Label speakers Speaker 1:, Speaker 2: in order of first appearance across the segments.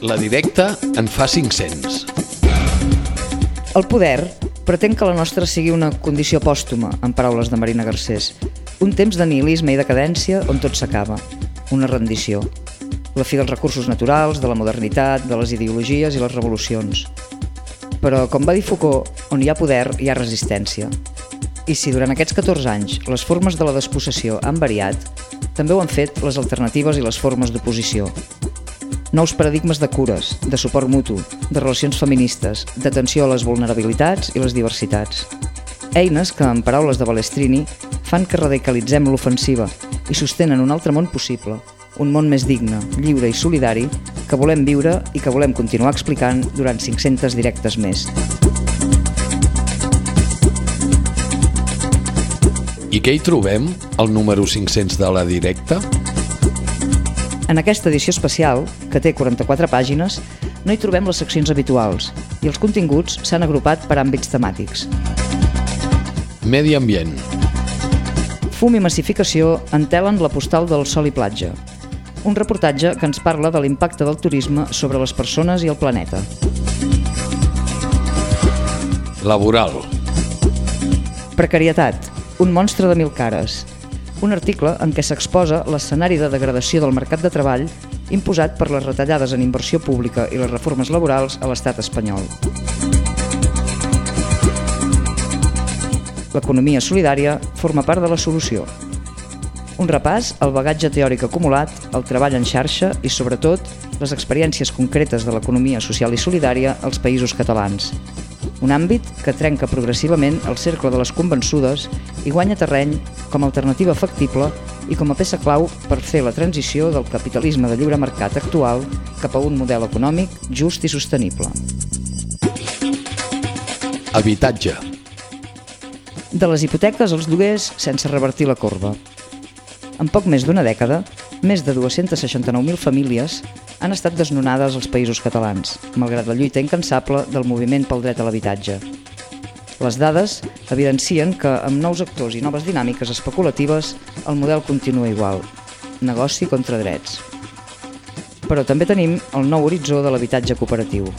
Speaker 1: La directa en fa 500.
Speaker 2: El poder pretén que la nostra sigui una condició pòstuma, en paraules de Marina Garcés. Un temps de nihilisme i decadència on tot s'acaba. Una rendició. La fi dels recursos naturals, de la modernitat, de les ideologies i les revolucions. Però, com va dir Foucault, on hi ha poder hi ha resistència. I si durant aquests 14 anys les formes de la despossessió han variat, també ho han fet les alternatives i les formes d'oposició, nous paradigmes de cures, de suport mutu, de relacions feministes, d'atenció a les vulnerabilitats i les diversitats. Eines que, en paraules de Balestrini, fan que radicalitzem l'ofensiva i sostenen un altre món possible, un món més digne, lliure i solidari que volem viure i que volem continuar explicant durant 500 directes més.
Speaker 1: I què hi trobem, al número 500 de la directa?
Speaker 2: En aquesta edició especial, que té 44 pàgines, no hi trobem les seccions habituals i els continguts s'han agrupat per àmbits temàtics.
Speaker 1: Medi ambient.
Speaker 2: Fum i massificació entelen la postal del sol i platja, un reportatge que ens parla de l'impacte del turisme sobre les persones i el planeta.
Speaker 1: Laboral.
Speaker 2: Precarietat, un monstre de mil cares, un article en què s'exposa l'escenari de degradació del mercat de treball imposat per les retallades en inversió pública i les reformes laborals a l'estat espanyol. L'economia solidària forma part de la solució. Un repàs al bagatge teòric acumulat, el treball en xarxa i, sobretot, les experiències concretes de l'economia social i solidària als països catalans, un àmbit que trenca progressivament el cercle de les convençudes i guanya terreny com a alternativa factible i com a peça clau per fer la transició del capitalisme de lliure mercat actual cap a un model econòmic just i sostenible.
Speaker 1: Habitatge.
Speaker 2: De les hipoteques als lloguers sense revertir la corba. En poc més d'una dècada, més de 269.000 famílies han estat desnonades als països catalans, malgrat la lluita incansable del moviment pel dret a l'habitatge. Les dades evidencien que amb nous actors i noves dinàmiques especulatives el model continua igual, negoci contra drets. Però també tenim el nou horitzó de l'habitatge cooperatiu.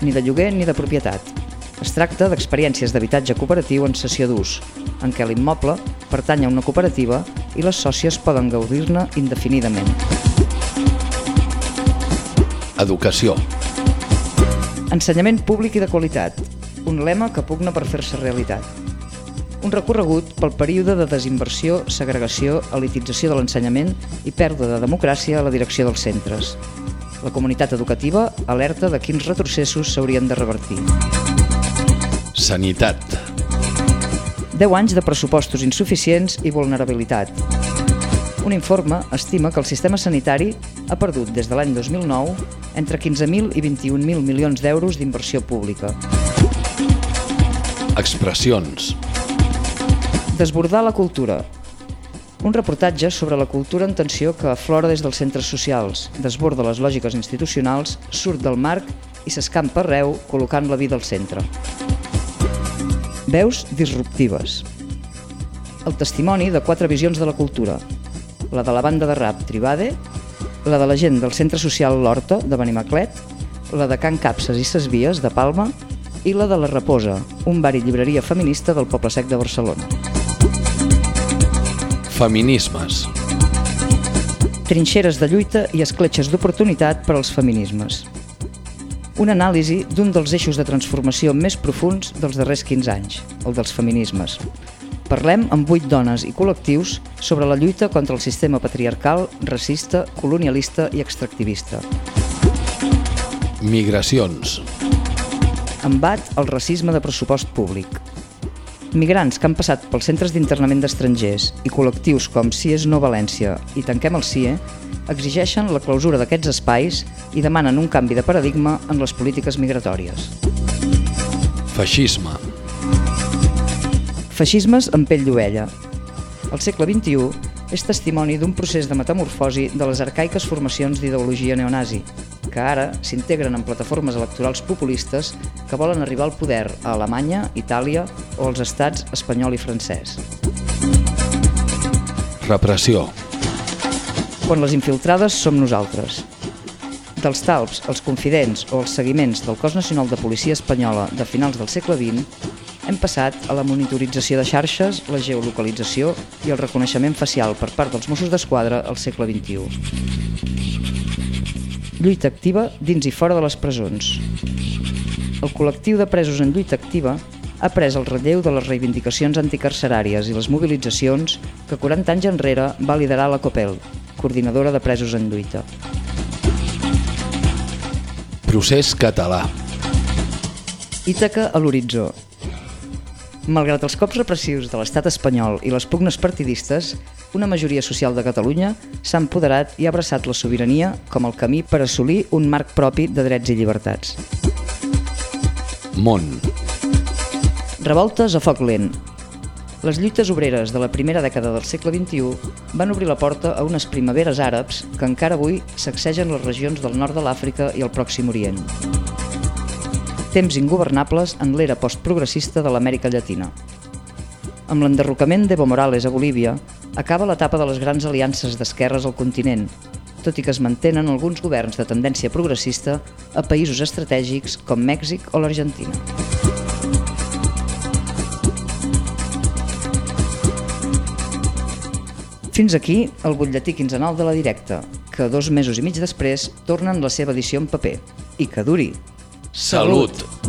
Speaker 2: Ni de lloguer ni de propietat. Es tracta d'experiències d'habitatge cooperatiu en sessió d'ús, en què l'immoble pertany a una cooperativa i les sòcies poden gaudir-ne indefinidament.
Speaker 1: Educació.
Speaker 2: Ensenyament públic i de qualitat, un lema que pugna per fer-se realitat. Un recorregut pel període de desinversió, segregació, elitització de l'ensenyament i pèrdua de democràcia a la direcció dels centres. La comunitat educativa alerta de quins retrocessos s'haurien de revertir.
Speaker 1: Sanitat.
Speaker 2: 10 anys de pressupostos insuficients i vulnerabilitat. Un informe estima que el sistema sanitari ha perdut des de l'any 2009 entre 15.000 i 21.000 milions d'euros d'inversió pública.
Speaker 1: Expressions.
Speaker 2: Desbordar la cultura. Un reportatge sobre la cultura en tensió que aflora des dels centres socials, desborda les lògiques institucionals, surt del marc i s'escampa arreu col·locant la vida al centre. Veus disruptives. El testimoni de quatre visions de la cultura, la de la banda de rap Tribade, la de la gent del centre social L'Horta de Benimaclet, la de Can Capses i Ses Vies de Palma i la de La Reposa, un bar i llibreria feminista del Poble Sec de Barcelona.
Speaker 1: Feminismes.
Speaker 2: Trinxeres de lluita i escletxes d'oportunitat per als feminismes. Una anàlisi d'un dels eixos de transformació més profuns dels darrers 15 anys, el dels feminismes, Parlem amb vuit dones i col·lectius sobre la lluita contra el sistema patriarcal, racista, colonialista i extractivista.
Speaker 1: Migracions.
Speaker 2: Embat al racisme de pressupost públic. Migrants que han passat pels centres d'internament d'estrangers i col·lectius com CIES No València i Tanquem el CIE exigeixen la clausura d'aquests espais i demanen un canvi de paradigma en les polítiques migratòries.
Speaker 1: Feixisme.
Speaker 2: Feixismes en pell d'ovella. El segle XXI és testimoni d'un procés de metamorfosi de les arcaiques formacions d'ideologia neonazi. Que ara s'integren en plataformes electorals populistes que volen arribar al poder a Alemanya, Itàlia o als estats espanyol i francès.
Speaker 1: Repressió.
Speaker 2: Quan les infiltrades som nosaltres. Dels talps, els confidents o els seguiments del Cos Nacional de Policia Espanyola de finals del segle XX, hem passat a la monitorització de xarxes, la geolocalització i el reconeixement facial per part dels Mossos d'Esquadra al segle XXI. Lluita activa dins i fora de les presons. El col·lectiu de presos en lluita activa ha pres el relleu de les reivindicacions anticarceràries i les mobilitzacions que 40 anys enrere va liderar la COPEL, coordinadora de presos en lluita.
Speaker 1: Procés català.
Speaker 2: Ítaca a l'horitzó. Malgrat els cops repressius de l'estat espanyol i les pugnes partidistes, una majoria social de Catalunya s'ha empoderat i ha abraçat la sobirania com el camí per assolir un marc propi de drets i llibertats.
Speaker 1: Món.
Speaker 2: Revoltes a foc lent. Les lluites obreres de la primera dècada del segle XXI van obrir la porta a unes primaveres àrabs que encara avui sacsegen les regions del nord de l'Àfrica i el Pròxim Orient. Temps ingovernables en l'era postprogressista de l'Amèrica Llatina. Amb l'enderrocament d'Evo Morales a Bolívia, acaba l'etapa de les grans aliances d'esquerres al continent, tot i que es mantenen alguns governs de tendència progressista a països estratègics com Mèxic o l'Argentina. Fins aquí el butlletí quinzenal de la directa, que dos mesos i mig després tornen la seva edició en paper. I que duri.
Speaker 1: Salute!